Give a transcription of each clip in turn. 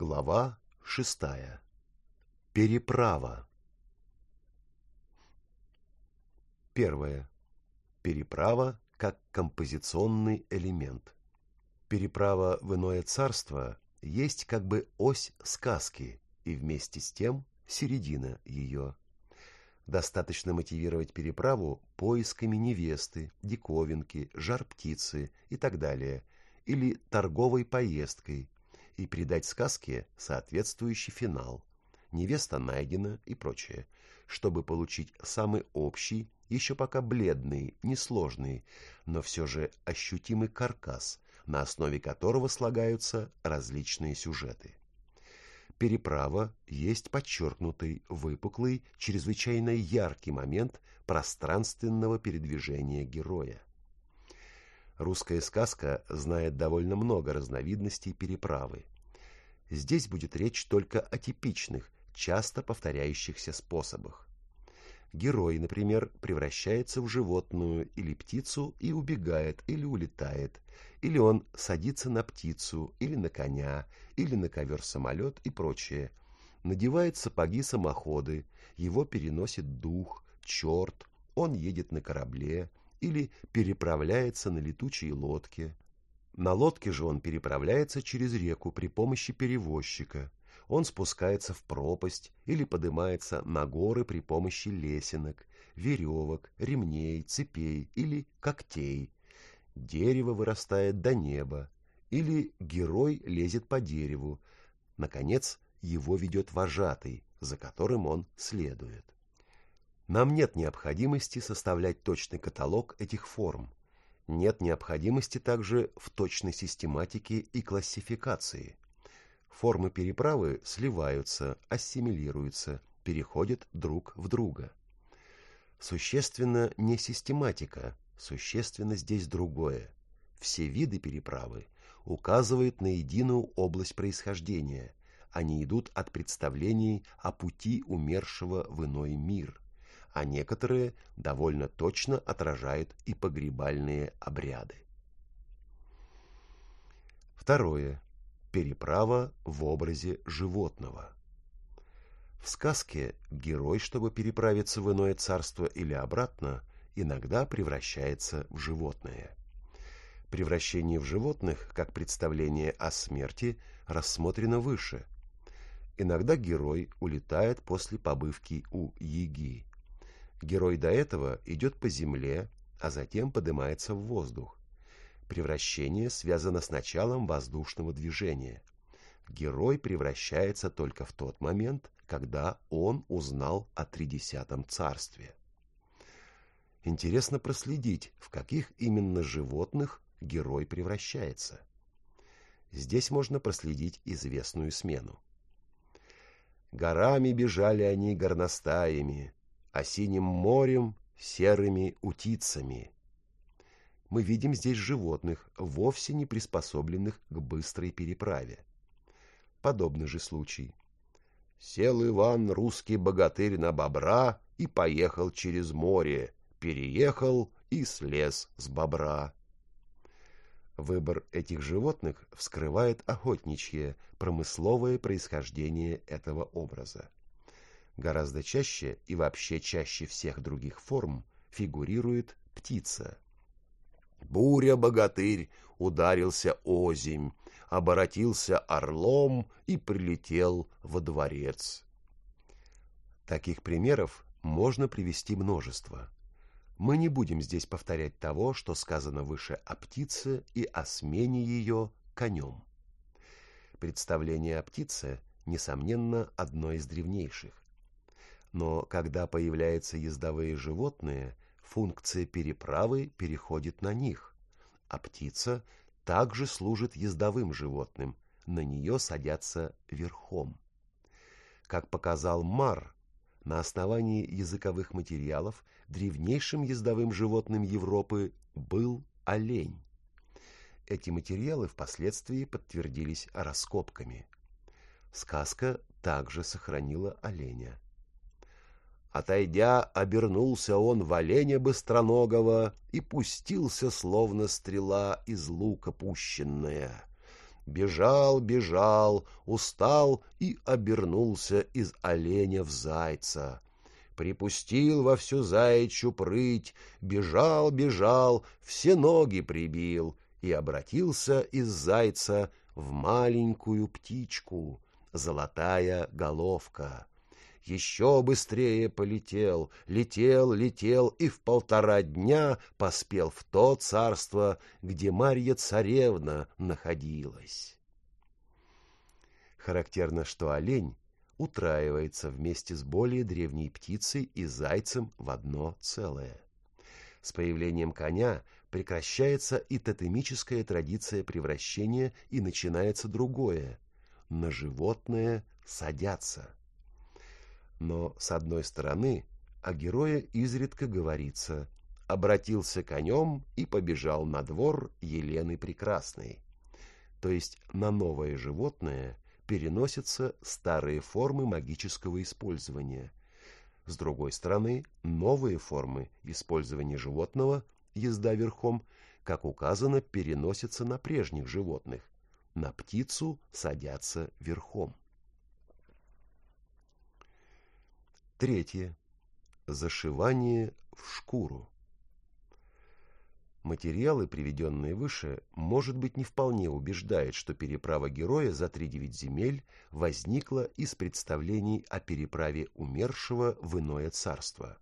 Глава шестая. Переправа. Первое. Переправа как композиционный элемент. Переправа в иное царство есть как бы ось сказки и вместе с тем середина ее. Достаточно мотивировать переправу поисками невесты, диковинки, жар-птицы и так далее, или торговой поездкой, и придать сказке соответствующий финал. Невеста найдена и прочее, чтобы получить самый общий, еще пока бледный, несложный, но все же ощутимый каркас, на основе которого слагаются различные сюжеты. Переправа есть подчеркнутый, выпуклый, чрезвычайно яркий момент пространственного передвижения героя. Русская сказка знает довольно много разновидностей переправы. Здесь будет речь только о типичных, часто повторяющихся способах. Герой, например, превращается в животную или птицу и убегает или улетает, или он садится на птицу, или на коня, или на ковер-самолет и прочее. Надевает сапоги-самоходы, его переносит дух, черт, он едет на корабле или переправляется на летучей лодке. На лодке же он переправляется через реку при помощи перевозчика. Он спускается в пропасть или поднимается на горы при помощи лесенок, веревок, ремней, цепей или когтей. Дерево вырастает до неба, или герой лезет по дереву. Наконец, его ведет вожатый, за которым он следует. Нам нет необходимости составлять точный каталог этих форм. Нет необходимости также в точной систематике и классификации. Формы переправы сливаются, ассимилируются, переходят друг в друга. Существенно не систематика, существенно здесь другое. Все виды переправы указывают на единую область происхождения. Они идут от представлений о пути умершего в иной мир, а некоторые довольно точно отражают и погребальные обряды. Второе переправа в образе животного. В сказке герой, чтобы переправиться в иное царство или обратно, иногда превращается в животное. Превращение в животных, как представление о смерти, рассмотрено выше. Иногда герой улетает после побывки у Яги. Герой до этого идет по земле, а затем поднимается в воздух. Превращение связано с началом воздушного движения. Герой превращается только в тот момент, когда он узнал о тридесятом царстве. Интересно проследить, в каких именно животных герой превращается. Здесь можно проследить известную смену. Горами бежали они горностаями, а синим морем серыми утицами мы видим здесь животных, вовсе не приспособленных к быстрой переправе. Подобный же случай. Сел Иван, русский богатырь, на бобра и поехал через море, переехал и слез с бобра. Выбор этих животных вскрывает охотничье, промысловое происхождение этого образа. Гораздо чаще и вообще чаще всех других форм фигурирует птица – Буря-богатырь ударился озимь, оборотился орлом и прилетел во дворец. Таких примеров можно привести множество. Мы не будем здесь повторять того, что сказано выше о птице и о смене ее конем. Представление о птице, несомненно, одно из древнейших. Но когда появляются ездовые животные – функция переправы переходит на них, а птица также служит ездовым животным, на нее садятся верхом. Как показал Мар, на основании языковых материалов древнейшим ездовым животным Европы был олень. Эти материалы впоследствии подтвердились раскопками. Сказка также сохранила оленя. Отойдя, обернулся он в оленя быстроногого и пустился, словно стрела из лука пущенная. Бежал, бежал, устал и обернулся из оленя в зайца. Припустил во всю заячью прыть, бежал, бежал, все ноги прибил и обратился из зайца в маленькую птичку, золотая головка. Еще быстрее полетел, летел, летел и в полтора дня поспел в то царство, где Марья Царевна находилась. Характерно, что олень утраивается вместе с более древней птицей и зайцем в одно целое. С появлением коня прекращается и тотемическая традиция превращения и начинается другое – на животное садятся. Но, с одной стороны, о герое изредка говорится «обратился конем и побежал на двор Елены Прекрасной», то есть на новое животное – переносятся старые формы магического использования. С другой стороны, новые формы использования животного, езда верхом, как указано, переносятся на прежних животных. На птицу садятся верхом. Третье. Зашивание в шкуру. Материалы, приведенные выше, может быть, не вполне убеждают, что переправа героя за тридевять земель возникла из представлений о переправе умершего в иное царство.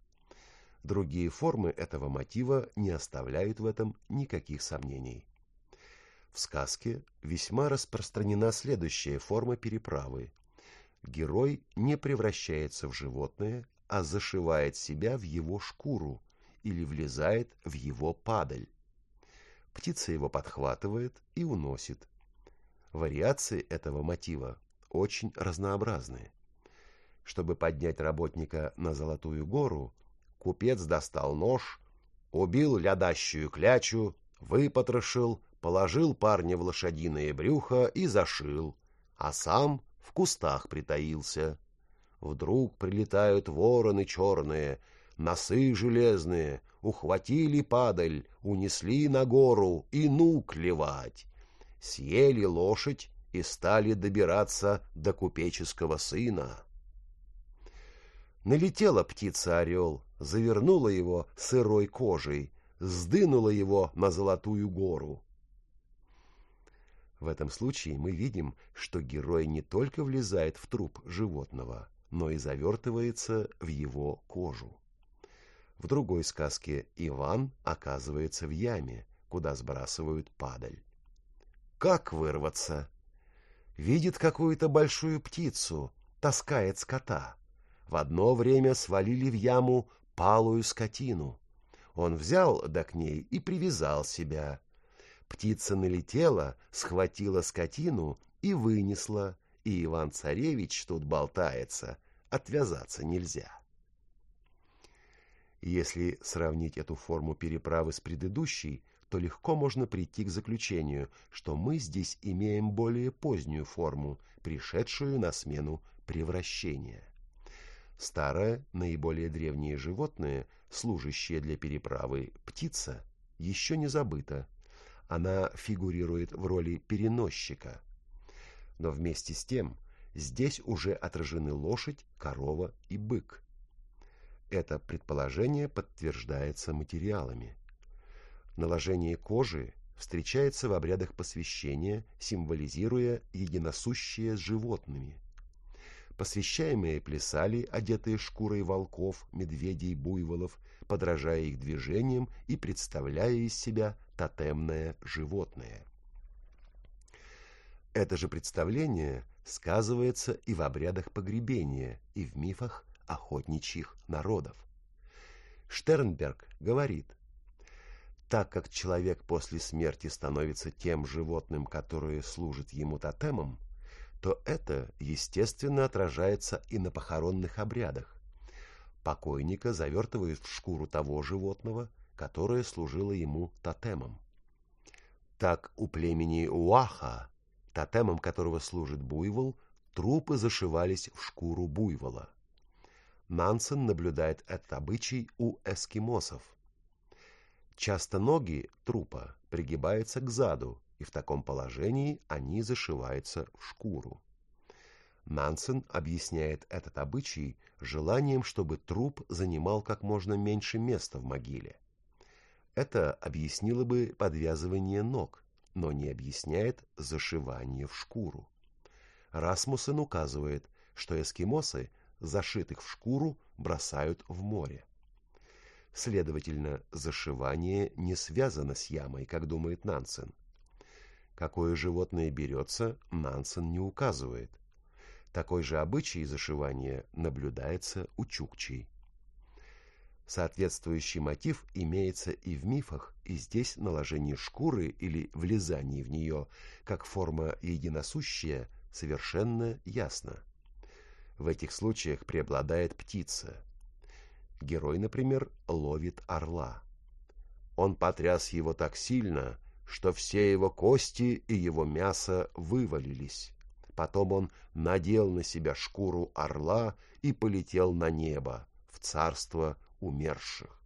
Другие формы этого мотива не оставляют в этом никаких сомнений. В сказке весьма распространена следующая форма переправы. Герой не превращается в животное, а зашивает себя в его шкуру или влезает в его падаль. Птица его подхватывает и уносит. Вариации этого мотива очень разнообразные. Чтобы поднять работника на Золотую гору, купец достал нож, убил лядащую клячу, выпотрошил, положил парня в лошадиное брюхо и зашил, а сам в кустах притаился. Вдруг прилетают вороны черные, носы железные, ухватили падаль, унесли на гору и ну клевать. Съели лошадь и стали добираться до купеческого сына. Налетела птица-орел, завернула его сырой кожей, сдынула его на Золотую гору. В этом случае мы видим, что герой не только влезает в труп животного, но и завертывается в его кожу. В другой сказке Иван оказывается в яме, куда сбрасывают падаль. Как вырваться? Видит какую-то большую птицу, таскает скота. В одно время свалили в яму палую скотину. Он взял да к ней и привязал себя. Птица налетела, схватила скотину и вынесла, и Иван-царевич тут болтается, отвязаться нельзя. Если сравнить эту форму переправы с предыдущей, то легко можно прийти к заключению, что мы здесь имеем более позднюю форму, пришедшую на смену превращения. Старое, наиболее древнее животное, служащее для переправы птица, еще не забыто. Она фигурирует в роли переносчика. Но вместе с тем здесь уже отражены лошадь, корова и бык – это предположение подтверждается материалами. Наложение кожи встречается в обрядах посвящения, символизируя единосущее с животными. Посвящаемые плясали, одетые шкурой волков, медведей, буйволов, подражая их движениям и представляя из себя тотемное животное. Это же представление сказывается и в обрядах погребения, и в мифах охотничьих народов. Штернберг говорит, так как человек после смерти становится тем животным, которое служит ему тотемом, то это, естественно, отражается и на похоронных обрядах. Покойника завертывают в шкуру того животного, которое служило ему тотемом. Так у племени Уаха, тотемом которого служит буйвол, трупы зашивались в шкуру буйвола. Нансен наблюдает этот обычай у эскимосов. Часто ноги трупа пригибаются к заду, и в таком положении они зашиваются в шкуру. Нансен объясняет этот обычай желанием, чтобы труп занимал как можно меньше места в могиле. Это объяснило бы подвязывание ног, но не объясняет зашивание в шкуру. Расмуссен указывает, что эскимосы, зашитых в шкуру, бросают в море. Следовательно, зашивание не связано с ямой, как думает Нансен. Какое животное берется, Нансен не указывает. Такой же обычай зашивания наблюдается у чукчей. Соответствующий мотив имеется и в мифах, и здесь наложение шкуры или влезание в нее, как форма единосущая, совершенно ясно. В этих случаях преобладает птица. Герой, например, ловит орла. Он потряс его так сильно, что все его кости и его мясо вывалились. Потом он надел на себя шкуру орла и полетел на небо, в царство умерших.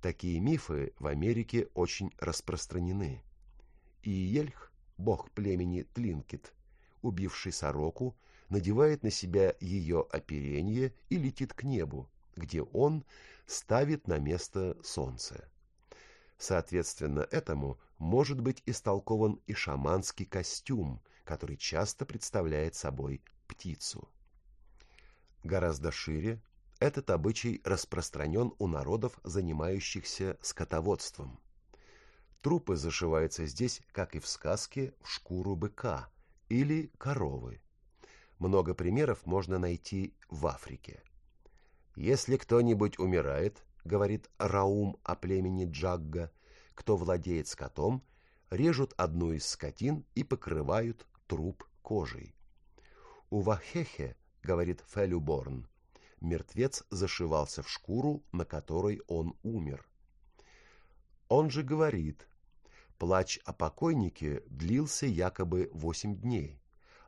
Такие мифы в Америке очень распространены. И Ельх, бог племени Тлинкет, убивший сороку, надевает на себя ее оперение и летит к небу, где он ставит на место солнце. Соответственно этому может быть истолкован и шаманский костюм, который часто представляет собой птицу. Гораздо шире этот обычай распространен у народов, занимающихся скотоводством. Трупы зашиваются здесь, как и в сказке, в шкуру быка или коровы. Много примеров можно найти в Африке. Если кто-нибудь умирает, говорит Раум о племени Джагга, кто владеет скотом, режут одну из скотин и покрывают труп кожей. У Вахехе, говорит Фелюборн, мертвец зашивался в шкуру, на которой он умер. Он же говорит, плач о покойнике длился якобы восемь дней,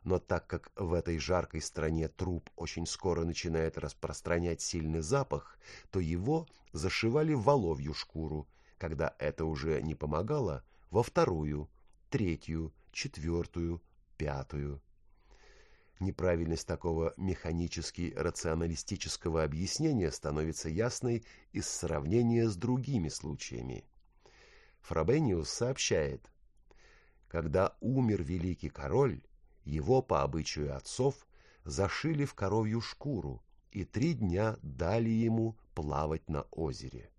но так как в этой жаркой стране труп очень скоро начинает распространять сильный запах, то его зашивали в воловью шкуру, когда это уже не помогало, во вторую, третью, четвертую, пятую. Неправильность такого механически-рационалистического объяснения становится ясной из сравнения с другими случаями. Фрабениус сообщает, когда умер великий король, его, по обычаю отцов, зашили в коровью шкуру и три дня дали ему плавать на озере.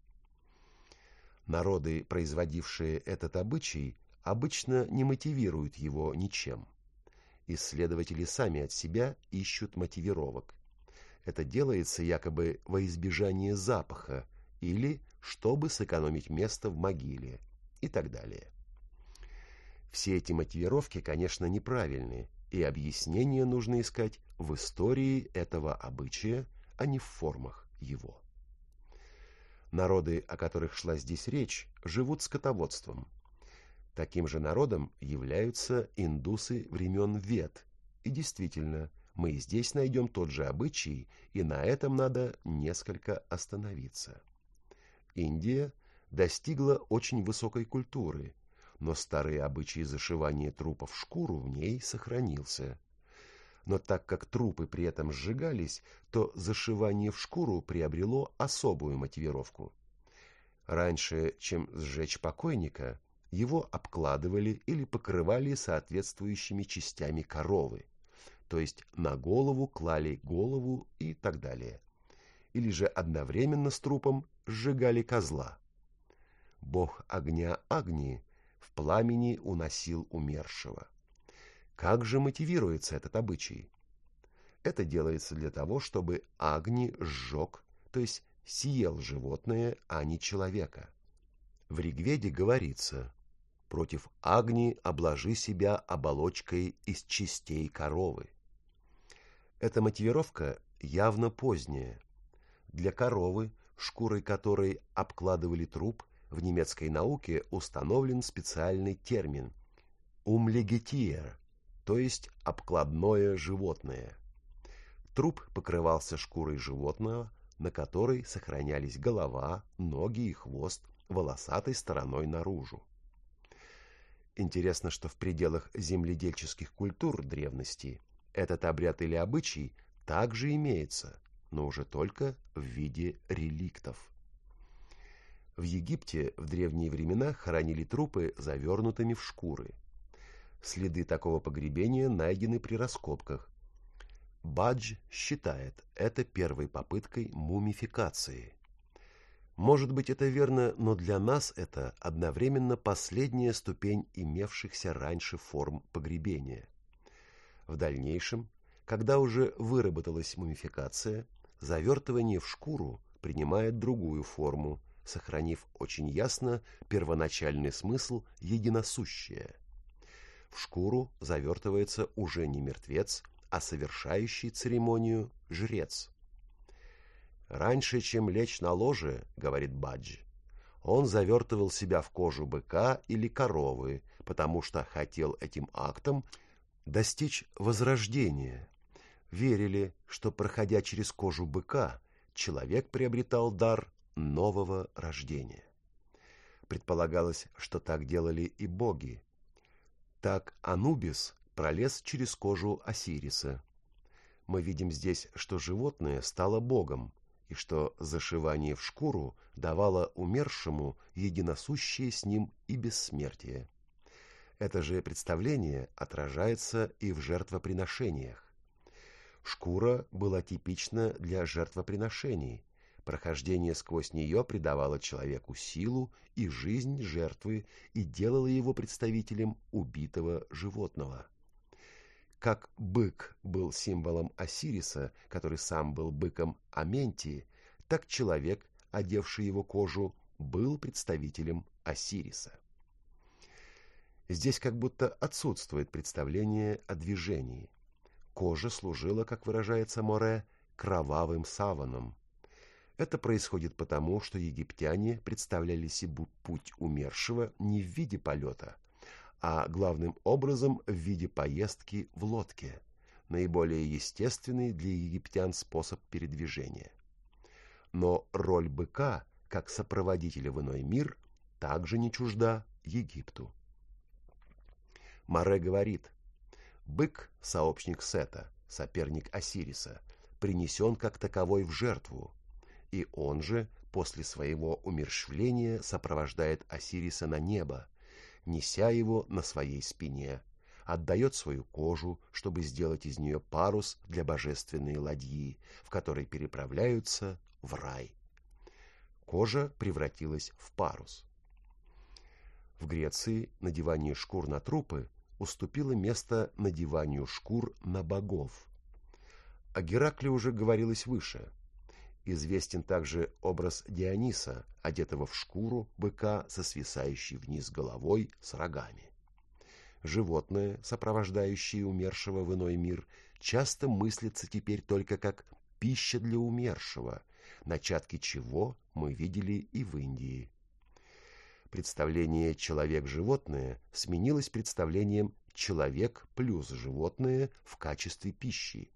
Народы, производившие этот обычай, обычно не мотивируют его ничем. Исследователи сами от себя ищут мотивировок. Это делается якобы во избежание запаха или чтобы сэкономить место в могиле и так далее. Все эти мотивировки, конечно, неправильны, и объяснение нужно искать в истории этого обычая, а не в формах его. Народы, о которых шла здесь речь, живут скотоводством. Таким же народом являются индусы времен Вет. И действительно, мы здесь найдем тот же обычай, и на этом надо несколько остановиться. Индия достигла очень высокой культуры, но старый обычай зашивания трупов в шкуру в ней сохранился. Но так как трупы при этом сжигались, то зашивание в шкуру приобрело особую мотивировку. Раньше, чем сжечь покойника, его обкладывали или покрывали соответствующими частями коровы, то есть на голову клали голову и так далее. Или же одновременно с трупом сжигали козла. Бог огня Агнии в пламени уносил умершего. Как же мотивируется этот обычай? Это делается для того, чтобы Агни сжег, то есть съел животное, а не человека. В Ригведе говорится «Против Агни обложи себя оболочкой из частей коровы». Эта мотивировка явно поздняя. Для коровы, шкурой которой обкладывали труп, в немецкой науке установлен специальный термин «умлегетиер», то есть обкладное животное. Труп покрывался шкурой животного, на которой сохранялись голова, ноги и хвост волосатой стороной наружу. Интересно, что в пределах земледельческих культур древности этот обряд или обычай также имеется, но уже только в виде реликтов. В Египте в древние времена хоронили трупы завернутыми в шкуры. Следы такого погребения найдены при раскопках. Бадж считает это первой попыткой мумификации. Может быть, это верно, но для нас это одновременно последняя ступень имевшихся раньше форм погребения. В дальнейшем, когда уже выработалась мумификация, завертывание в шкуру принимает другую форму, сохранив очень ясно первоначальный смысл единосущее. В шкуру завертывается уже не мертвец, а совершающий церемонию жрец. «Раньше, чем лечь на ложе, — говорит Бадж, — он завертывал себя в кожу быка или коровы, потому что хотел этим актом достичь возрождения. Верили, что, проходя через кожу быка, человек приобретал дар нового рождения. Предполагалось, что так делали и боги. Так Анубис пролез через кожу Осириса. Мы видим здесь, что животное стало богом, и что зашивание в шкуру давало умершему единосущее с ним и бессмертие. Это же представление отражается и в жертвоприношениях. Шкура была типична для жертвоприношений. Прохождение сквозь нее придавало человеку силу и жизнь жертвы и делало его представителем убитого животного. Как бык был символом Осириса, который сам был быком Аментии, так человек, одевший его кожу, был представителем Осириса. Здесь как будто отсутствует представление о движении. Кожа служила, как выражается Море, кровавым саваном. Это происходит потому, что египтяне представляли себе путь умершего не в виде полета – а главным образом в виде поездки в лодке, наиболее естественный для египтян способ передвижения. Но роль быка, как сопроводителя в иной мир, также не чужда Египту. Море говорит, бык, сообщник Сета, соперник Осириса, принесен как таковой в жертву, и он же после своего умерщвления сопровождает Осириса на небо, неся его на своей спине, отдает свою кожу, чтобы сделать из нее парус для божественной ладьи, в которой переправляются в рай. Кожа превратилась в парус. В Греции надевание шкур на трупы уступило место надеванию шкур на богов. О Геракле уже говорилось выше – Известен также образ Диониса, одетого в шкуру быка со свисающей вниз головой с рогами. Животное, сопровождающее умершего в иной мир, часто мыслится теперь только как пища для умершего, начатки чего мы видели и в Индии. Представление «человек-животное» сменилось представлением «человек плюс животное» в качестве пищи,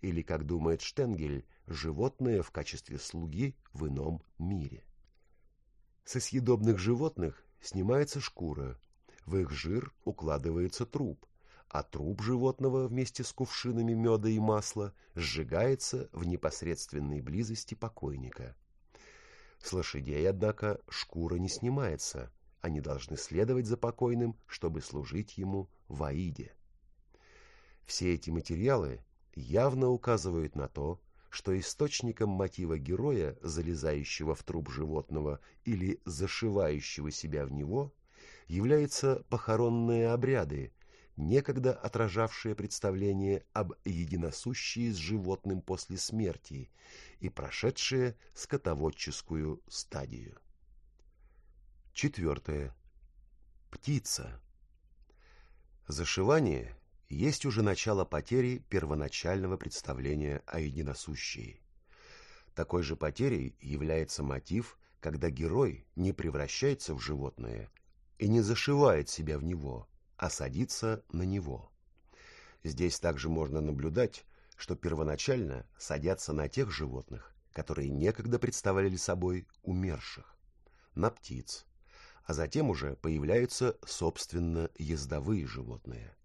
или, как думает Штенгель, животное в качестве слуги в ином мире. Со съедобных животных снимается шкура, в их жир укладывается труп, а труп животного вместе с кувшинами меда и масла сжигается в непосредственной близости покойника. С лошадей, однако, шкура не снимается, они должны следовать за покойным, чтобы служить ему в Аиде. Все эти материалы явно указывают на то, что источником мотива героя, залезающего в труп животного или зашивающего себя в него, являются похоронные обряды, некогда отражавшие представление об единосущии с животным после смерти и прошедшие скотоводческую стадию. Четвертое. Птица. Зашивание есть уже начало потери первоначального представления о единосущей. Такой же потерей является мотив, когда герой не превращается в животное и не зашивает себя в него, а садится на него. Здесь также можно наблюдать, что первоначально садятся на тех животных, которые некогда представляли собой умерших, на птиц, а затем уже появляются, собственно, ездовые животные.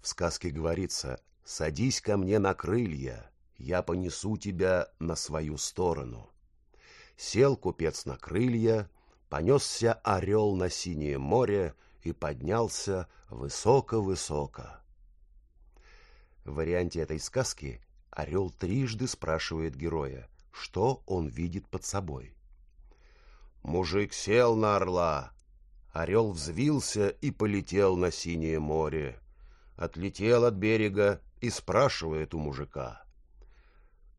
В сказке говорится «Садись ко мне на крылья, я понесу тебя на свою сторону». Сел купец на крылья, понесся орел на синее море и поднялся высоко-высоко. В варианте этой сказки орел трижды спрашивает героя, что он видит под собой. Мужик сел на орла. Орел взвился и полетел на синее море. Отлетел от берега и спрашивает у мужика.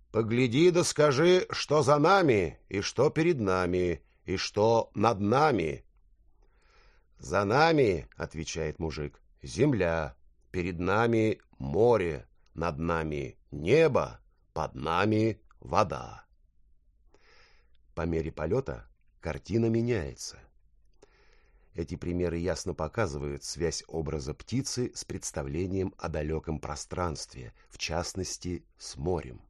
«Погляди да скажи, что за нами, и что перед нами, и что над нами». «За нами, — отвечает мужик, — земля, перед нами море, над нами небо, под нами вода». По мере полета картина меняется. Эти примеры ясно показывают связь образа птицы с представлением о далеком пространстве, в частности, с морем.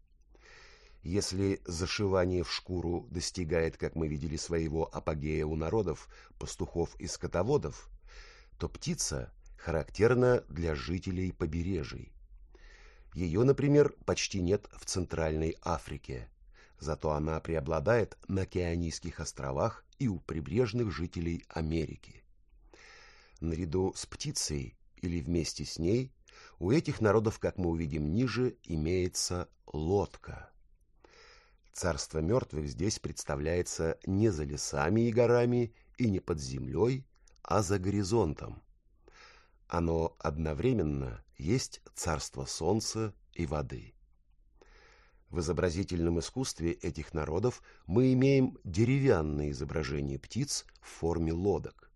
Если зашивание в шкуру достигает, как мы видели, своего апогея у народов, пастухов и скотоводов, то птица характерна для жителей побережий. Ее, например, почти нет в Центральной Африке, зато она преобладает на Океанийских островах и у прибрежных жителей Америки. Наряду с птицей или вместе с ней у этих народов, как мы увидим ниже, имеется лодка. Царство мертвых здесь представляется не за лесами и горами и не под землей, а за горизонтом. Оно одновременно есть царство солнца и воды. В изобразительном искусстве этих народов мы имеем деревянные изображения птиц в форме лодок.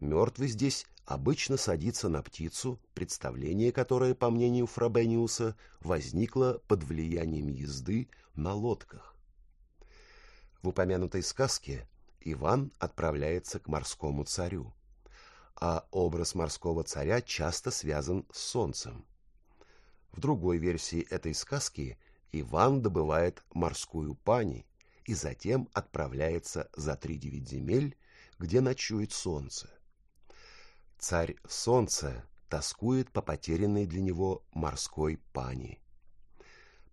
Мертвый здесь обычно садится на птицу, представление которое, по мнению Фрабениуса, возникло под влиянием езды на лодках. В упомянутой сказке Иван отправляется к морскому царю, а образ морского царя часто связан с солнцем. В другой версии этой сказки – Иван добывает морскую пани и затем отправляется за три девять земель, где ночует солнце. Царь солнца тоскует по потерянной для него морской пани.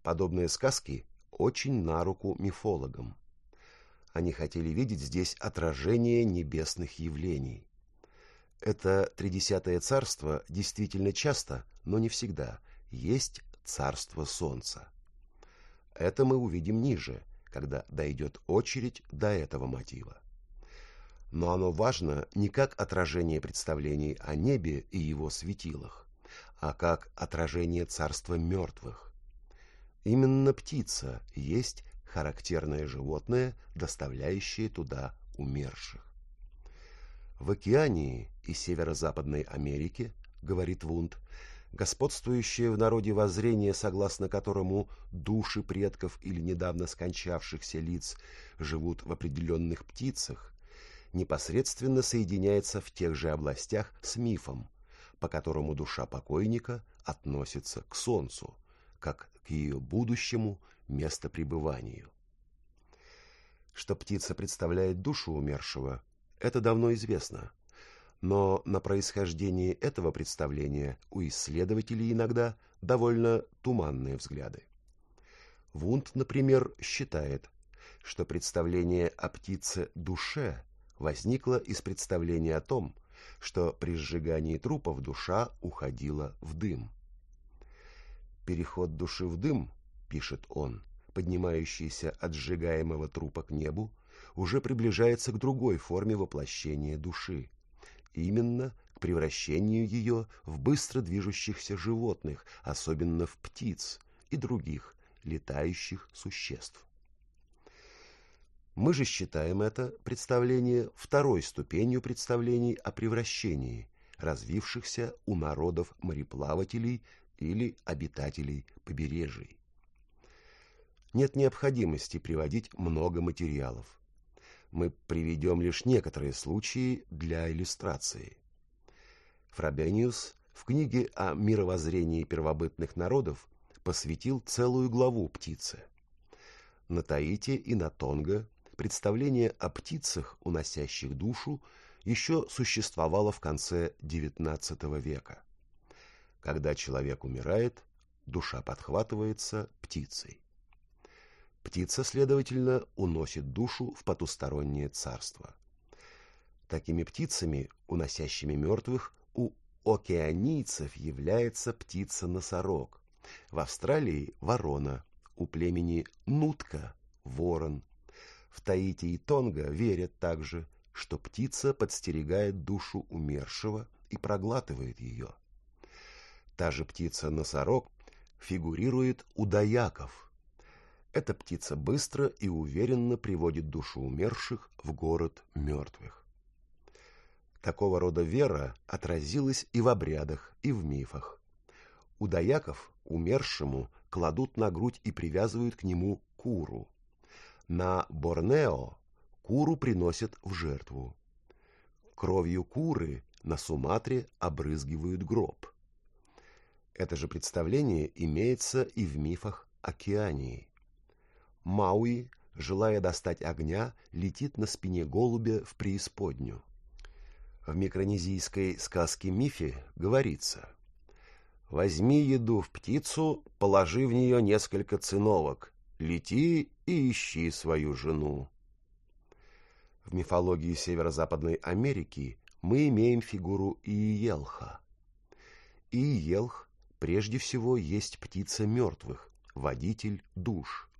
Подобные сказки очень на руку мифологам. Они хотели видеть здесь отражение небесных явлений. Это тридесятое царство действительно часто, но не всегда, есть царство солнца. Это мы увидим ниже, когда дойдет очередь до этого мотива. Но оно важно не как отражение представлений о небе и его светилах, а как отражение царства мертвых. Именно птица есть характерное животное, доставляющее туда умерших. В Океании и Северо-Западной Америке, говорит Вунд, господствующее в народе воззрение, согласно которому души предков или недавно скончавшихся лиц живут в определенных птицах, непосредственно соединяется в тех же областях с мифом, по которому душа покойника относится к Солнцу, как к ее будущему местопребыванию. Что птица представляет душу умершего, это давно известно – но на происхождение этого представления у исследователей иногда довольно туманные взгляды. Вунд, например, считает, что представление о птице-душе возникло из представления о том, что при сжигании трупов душа уходила в дым. «Переход души в дым», — пишет он, поднимающийся от сжигаемого трупа к небу, уже приближается к другой форме воплощения души — именно к превращению ее в быстро движущихся животных, особенно в птиц и других летающих существ. Мы же считаем это представление второй ступенью представлений о превращении, развившихся у народов мореплавателей или обитателей побережий. Нет необходимости приводить много материалов мы приведем лишь некоторые случаи для иллюстрации. Фрабениус в книге о мировоззрении первобытных народов посвятил целую главу птице. На Таити и на Тонго представление о птицах, уносящих душу, еще существовало в конце XIX века. Когда человек умирает, душа подхватывается птицей. Птица, следовательно, уносит душу в потустороннее царство. Такими птицами, уносящими мертвых, у океанийцев является птица-носорог. В Австралии – ворона, у племени Нутка – ворон. В Таити и Тонго верят также, что птица подстерегает душу умершего и проглатывает ее. Та же птица-носорог фигурирует у даяков – эта птица быстро и уверенно приводит душу умерших в город мертвых. Такого рода вера отразилась и в обрядах, и в мифах. У даяков умершему кладут на грудь и привязывают к нему куру. На Борнео куру приносят в жертву. Кровью куры на Суматре обрызгивают гроб. Это же представление имеется и в мифах Океании. Мауи, желая достать огня, летит на спине голубя в преисподнюю. В микронезийской сказке-мифе говорится «Возьми еду в птицу, положи в нее несколько циновок, лети и ищи свою жену». В мифологии Северо-Западной Америки мы имеем фигуру Иелха. Иелх прежде всего есть птица мертвых, водитель душ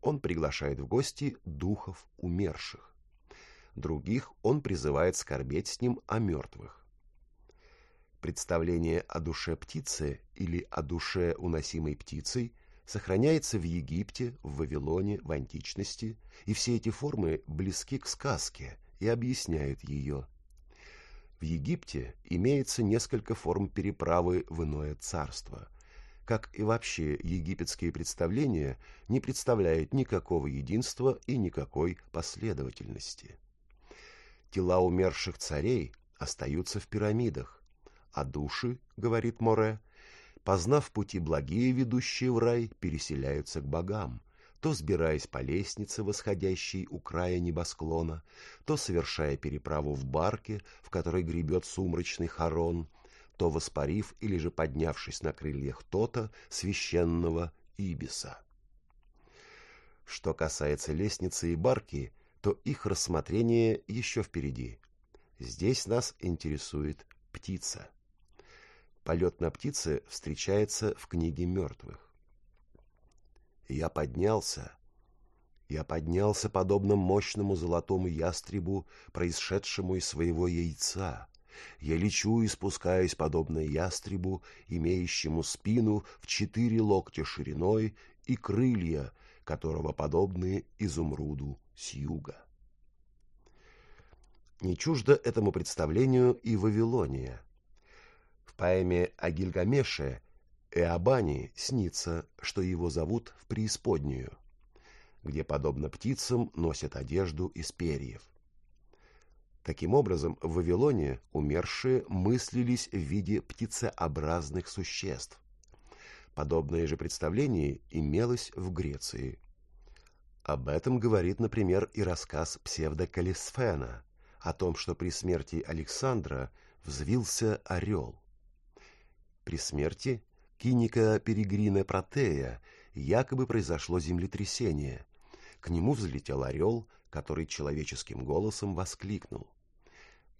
он приглашает в гости духов умерших. Других он призывает скорбеть с ним о мертвых. Представление о душе птицы или о душе, уносимой птицей, сохраняется в Египте, в Вавилоне, в античности, и все эти формы близки к сказке и объясняют ее. В Египте имеется несколько форм переправы в иное царство – как и вообще египетские представления, не представляет никакого единства и никакой последовательности. Тела умерших царей остаются в пирамидах, а души, говорит Море, познав пути благие, ведущие в рай, переселяются к богам, то сбираясь по лестнице, восходящей у края небосклона, то совершая переправу в барке, в которой гребет сумрачный хорон, то воспарив или же поднявшись на крыльях тота священного Ибиса. Что касается лестницы и барки, то их рассмотрение еще впереди. Здесь нас интересует птица. Полет на птице встречается в книге мертвых. Я поднялся. Я поднялся подобно мощному золотому ястребу, происшедшему из своего яйца, я лечу и спускаюсь, подобно ястребу, имеющему спину в четыре локтя шириной и крылья, которого подобны изумруду с юга. Не чуждо этому представлению и Вавилония. В поэме о Гильгамеше Эабани снится, что его зовут в преисподнюю, где, подобно птицам, носят одежду из перьев. Таким образом, в Вавилоне умершие мыслились в виде птицеобразных существ. Подобное же представление имелось в Греции. Об этом говорит, например, и рассказ псевдокалисфена о том, что при смерти Александра взвился орел. При смерти киника Перегрина Протея якобы произошло землетрясение. К нему взлетел орел – который человеческим голосом воскликнул.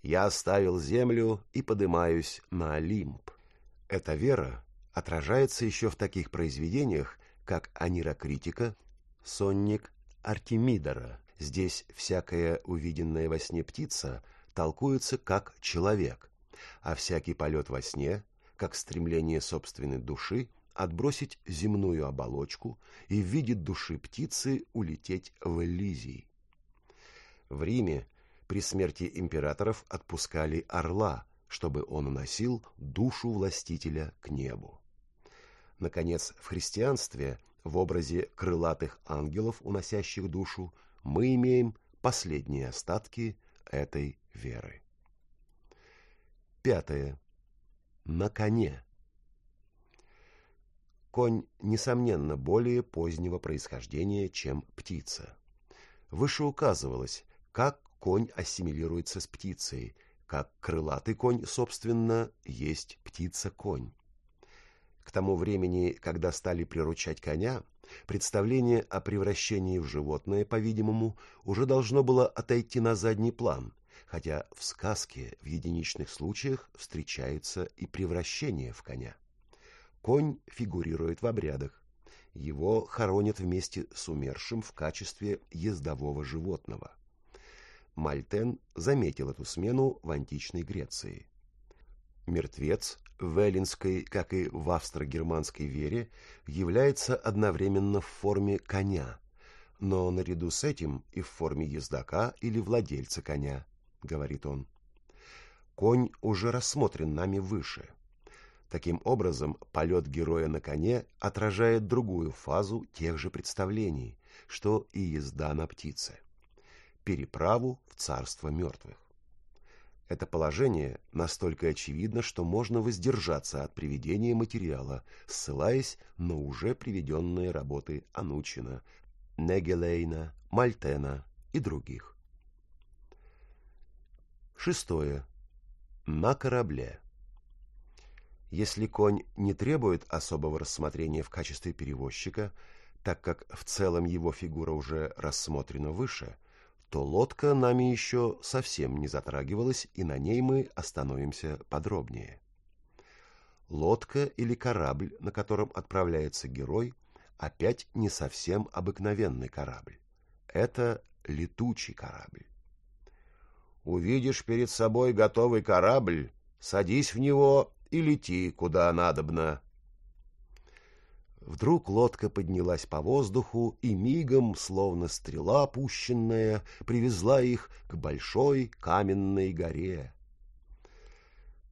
«Я оставил землю и подымаюсь на Олимп». Эта вера отражается еще в таких произведениях, как «Анирокритика», «Сонник Артемидора». Здесь всякая увиденная во сне птица толкуется как человек, а всякий полет во сне – как стремление собственной души отбросить земную оболочку и в виде души птицы улететь в Элизий. В Риме при смерти императоров отпускали орла, чтобы он уносил душу властителя к небу. Наконец, в христианстве в образе крылатых ангелов, уносящих душу, мы имеем последние остатки этой веры. Пятое. На коне. Конь, несомненно, более позднего происхождения, чем птица. Выше указывалось, как конь ассимилируется с птицей, как крылатый конь, собственно, есть птица-конь. К тому времени, когда стали приручать коня, представление о превращении в животное, по-видимому, уже должно было отойти на задний план, хотя в сказке в единичных случаях встречается и превращение в коня. Конь фигурирует в обрядах. Его хоронят вместе с умершим в качестве ездового животного. Мальтен заметил эту смену в античной Греции. Мертвец в эллинской, как и в австро-германской вере, является одновременно в форме коня, но наряду с этим и в форме ездока или владельца коня, говорит он. Конь уже рассмотрен нами выше. Таким образом, полет героя на коне отражает другую фазу тех же представлений, что и езда на птице переправу в царство мертвых. Это положение настолько очевидно, что можно воздержаться от приведения материала, ссылаясь на уже приведенные работы Анучина, Негелейна, Мальтена и других. Шестое. На корабле. Если конь не требует особого рассмотрения в качестве перевозчика, так как в целом его фигура уже рассмотрена выше – то лодка нами еще совсем не затрагивалась, и на ней мы остановимся подробнее. Лодка или корабль, на котором отправляется герой, опять не совсем обыкновенный корабль. Это летучий корабль. Увидишь перед собой готовый корабль, садись в него и лети, куда надобно, Вдруг лодка поднялась по воздуху и мигом, словно стрела опущенная, привезла их к большой каменной горе.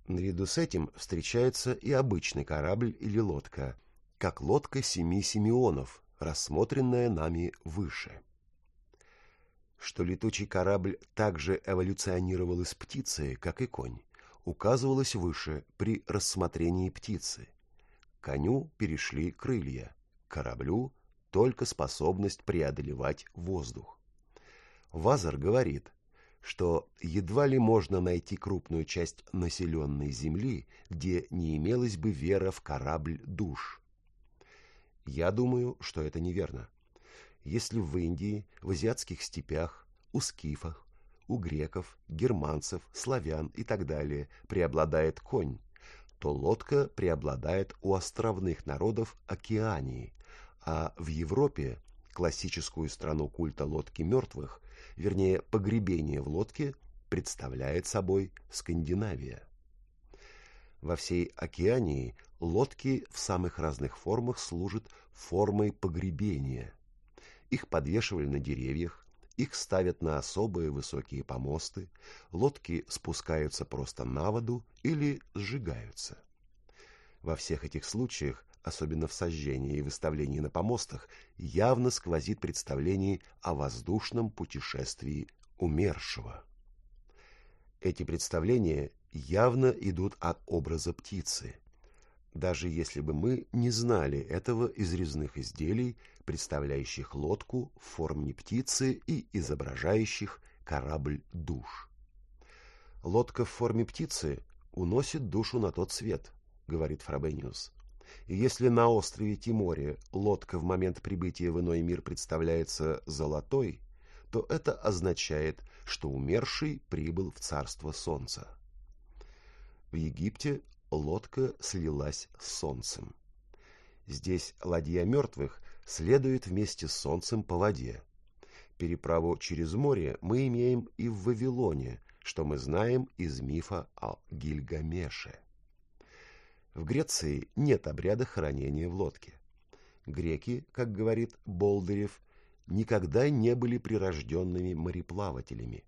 Наряду с этим встречается и обычный корабль или лодка, как лодка семи Симеонов, рассмотренная нами выше. Что летучий корабль также эволюционировал из птицы, как и конь, указывалось выше при рассмотрении птицы – Коню перешли крылья, кораблю только способность преодолевать воздух. Вазар говорит, что едва ли можно найти крупную часть населенной земли, где не имелось бы вера в корабль душ. Я думаю, что это неверно. Если в Индии, в азиатских степях, у скифах, у греков, германцев, славян и так далее преобладает конь, то лодка преобладает у островных народов Океании, а в Европе классическую страну культа лодки мертвых, вернее погребение в лодке, представляет собой Скандинавия. Во всей Океании лодки в самых разных формах служат формой погребения. Их подвешивали на деревьях, их ставят на особые высокие помосты, лодки спускаются просто на воду или сжигаются. Во всех этих случаях, особенно в сожжении и выставлении на помостах, явно сквозит представление о воздушном путешествии умершего. Эти представления явно идут от образа птицы, даже если бы мы не знали этого из резных изделий, представляющих лодку в форме птицы и изображающих корабль душ. Лодка в форме птицы уносит душу на тот свет, говорит Фрабениус. И если на острове Тиморе лодка в момент прибытия в иной мир представляется золотой, то это означает, что умерший прибыл в царство солнца. В Египте лодка слилась с солнцем. Здесь ладья мертвых следует вместе с солнцем по воде. Переправу через море мы имеем и в Вавилоне, что мы знаем из мифа о Гильгамеше. В Греции нет обряда хранения в лодке. Греки, как говорит Болдырев, никогда не были прирожденными мореплавателями.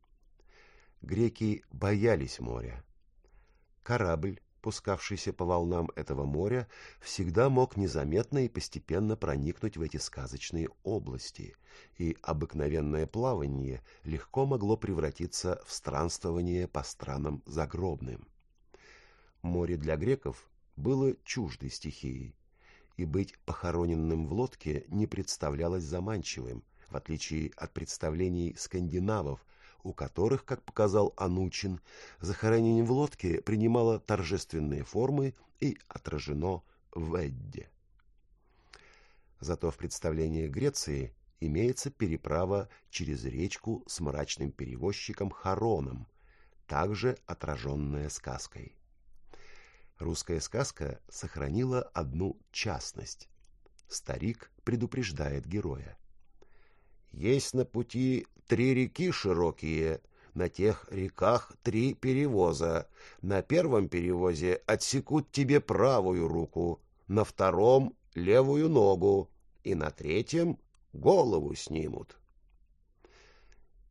Греки боялись моря. Корабль, пускавшийся по волнам этого моря, всегда мог незаметно и постепенно проникнуть в эти сказочные области, и обыкновенное плавание легко могло превратиться в странствование по странам загробным. Море для греков было чуждой стихией, и быть похороненным в лодке не представлялось заманчивым, в отличие от представлений скандинавов, у которых, как показал Анучин, захоронение в лодке принимало торжественные формы и отражено в Эдде. Зато в представлениях Греции имеется переправа через речку с мрачным перевозчиком Хароном, также отраженная сказкой. Русская сказка сохранила одну частность. Старик предупреждает героя. «Есть на пути три реки широкие, на тех реках три перевоза. На первом перевозе отсекут тебе правую руку, на втором — левую ногу, и на третьем голову снимут.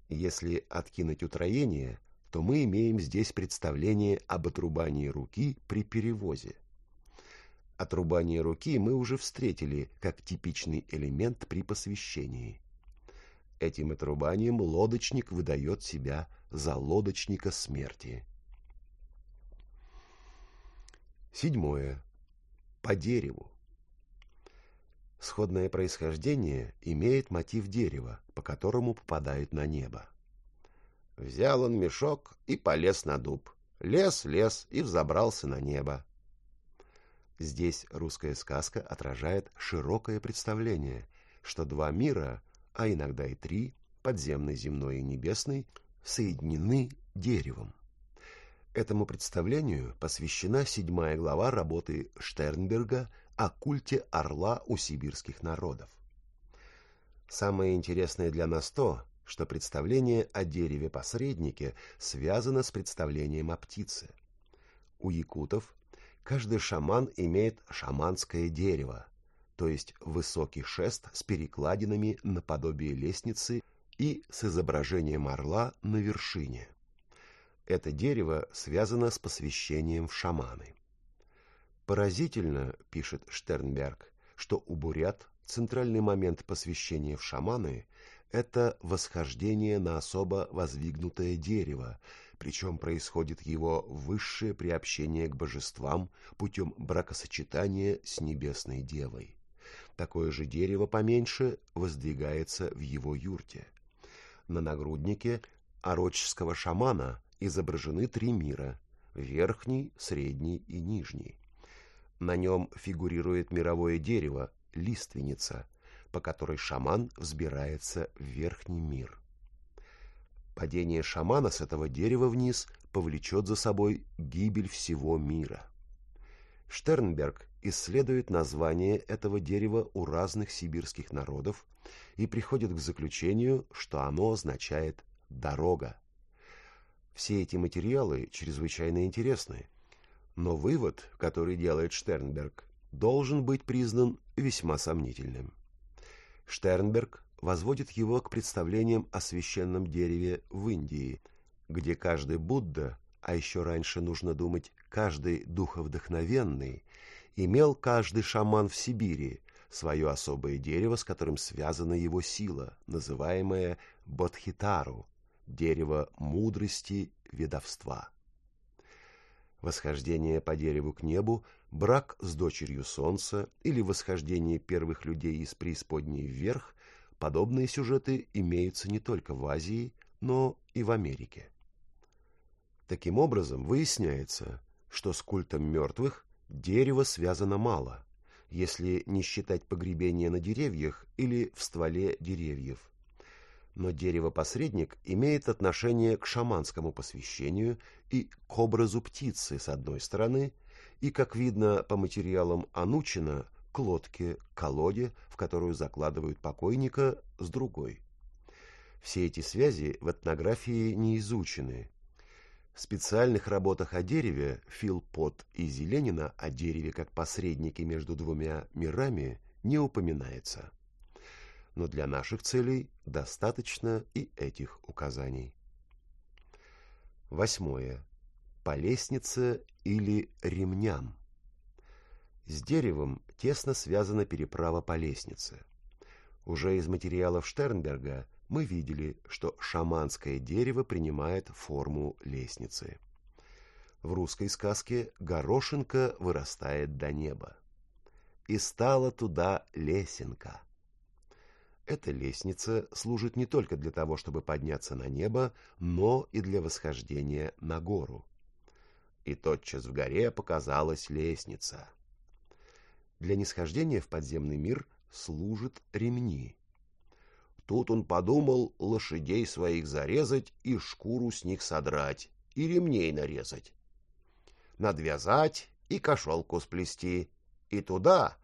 Если откинуть утроение, то мы имеем здесь представление об отрубании руки при перевозе. Отрубание руки мы уже встретили как типичный элемент при посвящении. Этим отрубанием лодочник выдает себя за лодочника смерти. Седьмое. По дереву. Сходное происхождение имеет мотив дерева, по которому попадает на небо. Взял он мешок и полез на дуб. Лез, лез и взобрался на небо. Здесь русская сказка отражает широкое представление, что два мира, а иногда и три, подземный, земной и небесный, соединены деревом. Этому представлению посвящена седьмая глава работы Штернберга о культе орла у сибирских народов. Самое интересное для нас то, что представление о дереве-посреднике связано с представлением о птице. У якутов каждый шаман имеет шаманское дерево, то есть высокий шест с перекладинами наподобие лестницы и с изображением орла на вершине. Это дерево связано с посвящением в шаманы. Поразительно, пишет Штернберг, что у бурят центральный момент посвящения в шаманы – это восхождение на особо воздвигнутое дерево, причем происходит его высшее приобщение к божествам путем бракосочетания с небесной девой. Такое же дерево поменьше воздвигается в его юрте. На нагруднике ороческого шамана изображены три мира – верхний, средний и нижний. На нем фигурирует мировое дерево, лиственница, по которой шаман взбирается в верхний мир. Падение шамана с этого дерева вниз повлечет за собой гибель всего мира. Штернберг исследует название этого дерева у разных сибирских народов и приходит к заключению, что оно означает «дорога». Все эти материалы чрезвычайно интересны, но вывод, который делает Штернберг, должен быть признан весьма сомнительным. Штернберг возводит его к представлениям о священном дереве в Индии, где каждый Будда, а еще раньше нужно думать, каждый духовдохновенный, имел каждый шаман в Сибири свое особое дерево, с которым связана его сила, называемое Бодхитару, дерево мудрости, ведовства восхождение по дереву к небу, брак с дочерью солнца или восхождение первых людей из преисподней вверх, подобные сюжеты имеются не только в Азии, но и в Америке. Таким образом, выясняется, что с культом мертвых дерево связано мало, если не считать погребения на деревьях или в стволе деревьев но дерево-посредник имеет отношение к шаманскому посвящению и к образу птицы с одной стороны, и, как видно по материалам Анучина, к лодке, колоде, в которую закладывают покойника, с другой. Все эти связи в этнографии не изучены. В специальных работах о дереве Фил Пот и Зеленина о дереве как посреднике между двумя мирами не упоминается но для наших целей достаточно и этих указаний. Восьмое. По лестнице или ремням. С деревом тесно связана переправа по лестнице. Уже из материалов Штернберга мы видели, что шаманское дерево принимает форму лестницы. В русской сказке горошинка вырастает до неба. И стала туда лесенка. Эта лестница служит не только для того, чтобы подняться на небо, но и для восхождения на гору. И тотчас в горе показалась лестница. Для нисхождения в подземный мир служат ремни. Тут он подумал лошадей своих зарезать и шкуру с них содрать, и ремней нарезать. Надвязать и кошелку сплести, и туда,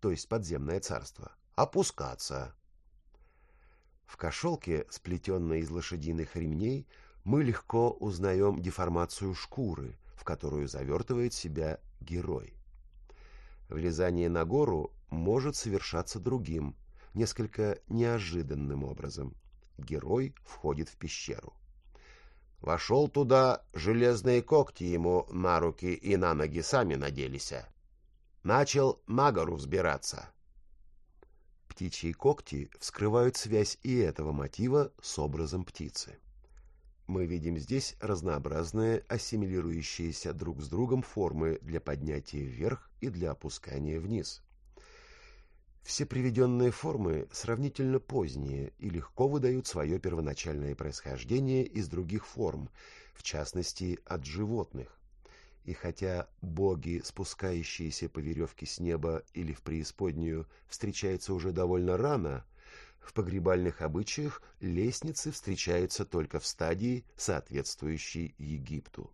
то есть подземное царство, опускаться. В кошелке, сплетенной из лошадиных ремней, мы легко узнаем деформацию шкуры, в которую завертывает себя герой. Влезание на гору может совершаться другим, несколько неожиданным образом. Герой входит в пещеру. Вошел туда, железные когти ему на руки и на ноги сами наделись. Начал на гору взбираться. Птичьи когти вскрывают связь и этого мотива с образом птицы. Мы видим здесь разнообразные ассимилирующиеся друг с другом формы для поднятия вверх и для опускания вниз. Все приведенные формы сравнительно поздние и легко выдают свое первоначальное происхождение из других форм, в частности от животных. И хотя боги, спускающиеся по веревке с неба или в преисподнюю, встречаются уже довольно рано, в погребальных обычаях лестницы встречаются только в стадии, соответствующей Египту.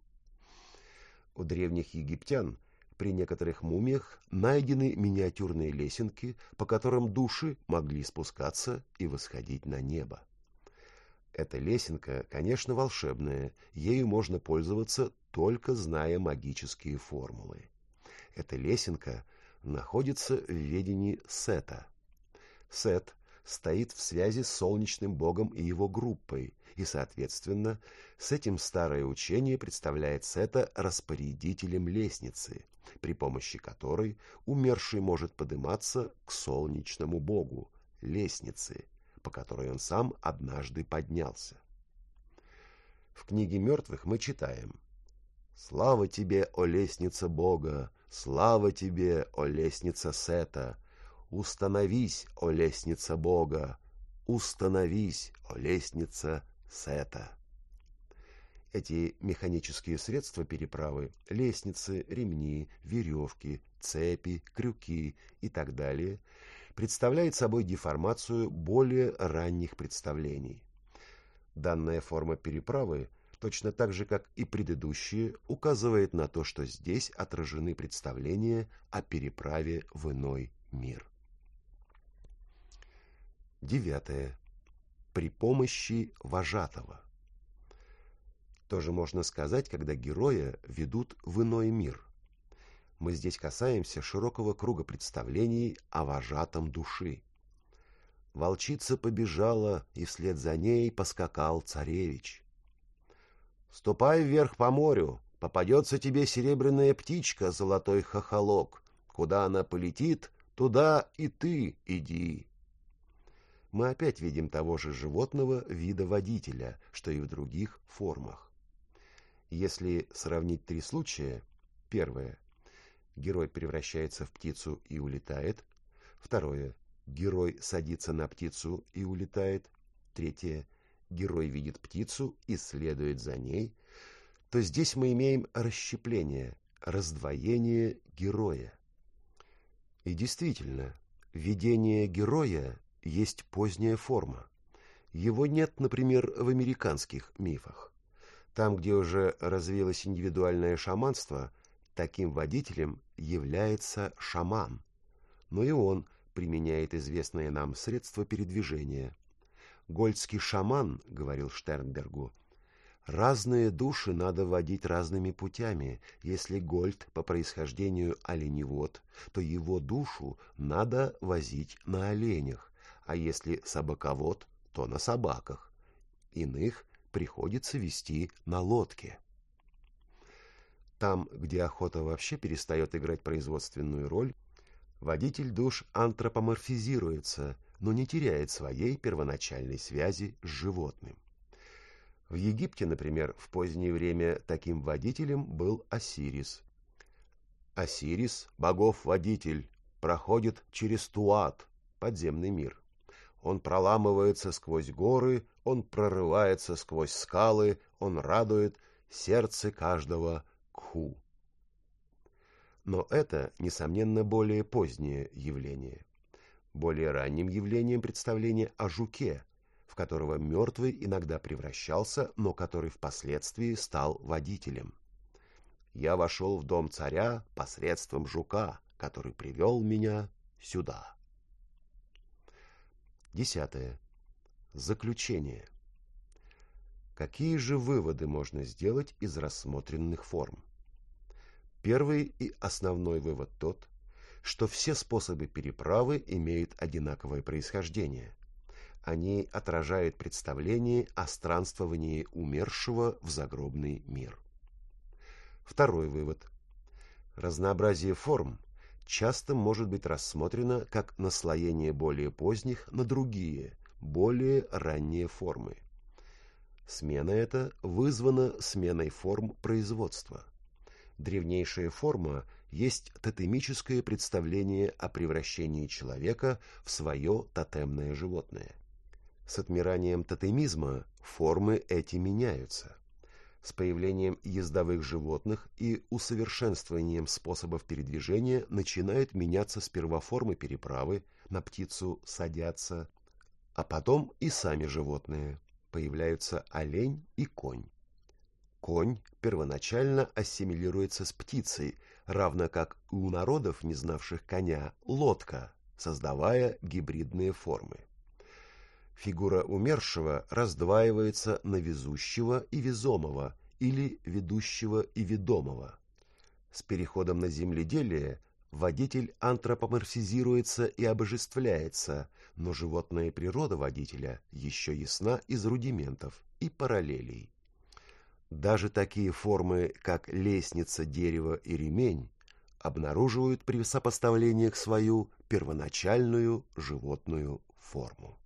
У древних египтян при некоторых мумиях найдены миниатюрные лесенки, по которым души могли спускаться и восходить на небо. Эта лесенка, конечно, волшебная, ею можно пользоваться только зная магические формулы. Эта лесенка находится в ведении Сета. Сет стоит в связи с солнечным богом и его группой, и, соответственно, с этим старое учение представляет Сета распорядителем лестницы, при помощи которой умерший может подниматься к солнечному богу, лестнице, по которой он сам однажды поднялся. В книге мертвых мы читаем Слава тебе, о лестница Бога! Слава тебе, о лестница Сета! Установись, о лестница Бога! Установись, о лестница Сета! Эти механические средства переправы – лестницы, ремни, веревки, цепи, крюки и так далее – представляют собой деформацию более ранних представлений. Данная форма переправы точно так же, как и предыдущие, указывает на то, что здесь отражены представления о переправе в иной мир. Девятое. При помощи вожатого. Тоже можно сказать, когда героя ведут в иной мир. Мы здесь касаемся широкого круга представлений о вожатом души. Волчица побежала, и вслед за ней поскакал царевич. Ступай вверх по морю, попадется тебе серебряная птичка, золотой хохолок. Куда она полетит, туда и ты иди. Мы опять видим того же животного вида водителя, что и в других формах. Если сравнить три случая, первое – герой превращается в птицу и улетает, второе – герой садится на птицу и улетает, третье герой видит птицу и следует за ней, то здесь мы имеем расщепление, раздвоение героя. И действительно, видение героя есть поздняя форма. Его нет, например, в американских мифах. Там, где уже развилось индивидуальное шаманство, таким водителем является шаман. Но и он применяет известное нам средство передвижения – Гольдский шаман, говорил Штернбергу, разные души надо водить разными путями. Если Гольд по происхождению оленевод, то его душу надо возить на оленях, а если собаковод, то на собаках. Иных приходится вести на лодке. Там, где охота вообще перестает играть производственную роль, водитель душ антропоморфизируется но не теряет своей первоначальной связи с животным. В Египте, например, в позднее время таким водителем был Осирис. Осирис, богов-водитель, проходит через Туат, подземный мир. Он проламывается сквозь горы, он прорывается сквозь скалы, он радует сердце каждого кху. Но это, несомненно, более позднее явление. Более ранним явлением представления о жуке, в которого мертвый иногда превращался, но который впоследствии стал водителем. Я вошел в дом царя посредством жука, который привел меня сюда. Десятое. Заключение. Какие же выводы можно сделать из рассмотренных форм? Первый и основной вывод тот, что все способы переправы имеют одинаковое происхождение. Они отражают представление о странствовании умершего в загробный мир. Второй вывод. Разнообразие форм часто может быть рассмотрено как наслоение более поздних на другие, более ранние формы. Смена эта вызвана сменой форм производства. Древнейшая форма есть тотемическое представление о превращении человека в свое тотемное животное. С отмиранием тотемизма формы эти меняются. С появлением ездовых животных и усовершенствованием способов передвижения начинают меняться сперва формы переправы, на птицу садятся, а потом и сами животные. Появляются олень и конь. Конь первоначально ассимилируется с птицей, равно как у народов, не знавших коня, лодка, создавая гибридные формы. Фигура умершего раздваивается на везущего и везомого или ведущего и ведомого. С переходом на земледелие водитель антропоморфизируется и обожествляется, но животная природа водителя еще ясна из рудиментов и параллелей. Даже такие формы, как лестница, дерево и ремень, обнаруживают при сопоставлении к свою первоначальную животную форму.